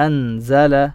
أنزل